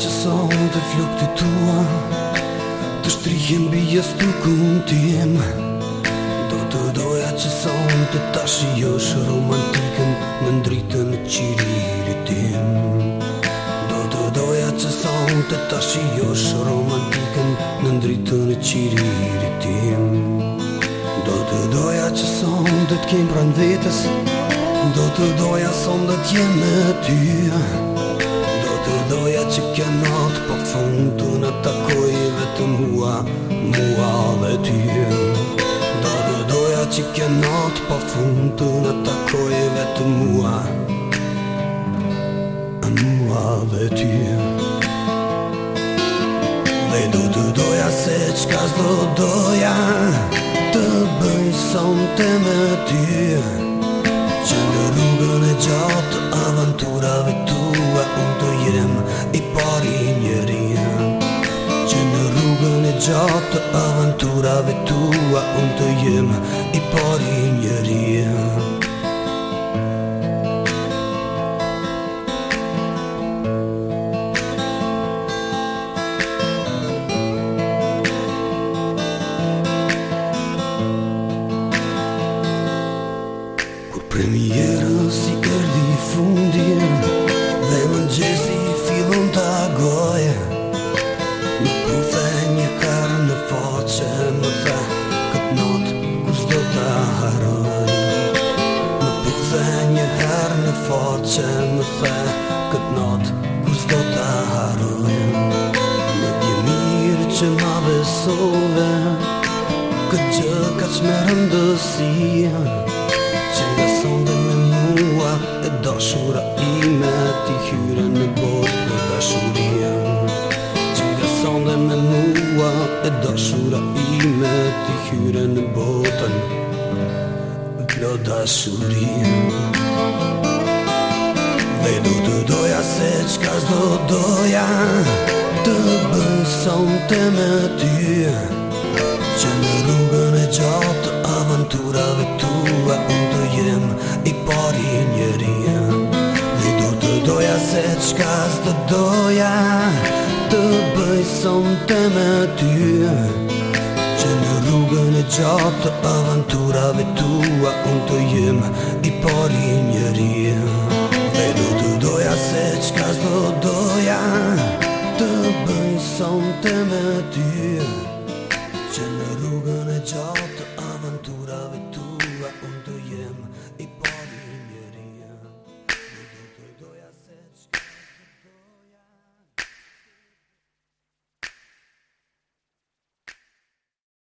që sot të flok të tua Të shtrihen bijes të kun t'jem Do të doja që sot të tashi është romantikën Në ndritën qiriri tim Do të doja që sot të tashi është romantikën Në ndritën qiriri tim Do të doja që sot të t'kem pran vetës Do të doja sot të t'jem në tyë që kja natë po Për fundu në takoj dhe të mua Mua dhe ty Do dhe doja që kja natë po Për fundu në takoj dhe të mua Mua dhe ty Dhe do të doja se qka zdo doja Të bëjë sonte me ty Që në rrugë gioto, avantura, vettua, un tøyem i parinjeriet. Premier. Në fe këtë notë, kus do të harën Në përfe një herë në fotë Në fe këtë notë, kus do të harën Në t'jë mirë që në besove Këtë gjë ka që me rëndësien Që nga sonde me mua e doshura ime Ti hyre në botë në bashurien Që nga sonde me mua e doshura ime Kyre në botën Ploda suri Dhe du të doja se qka zdo doja Të bëson të me ty Që në rrugën e gjatë aventurave tua Unë të jem i pari njeri Dhe du të doja se qka zdo doja Të bëjson të me ty Të bëjson të me ty rrugën e gjatë të avanturave tua Unë të jemë i pari njëri E du të doja se qka zdo doja Të bëjë sonte me ty Që në rrugën e gjatë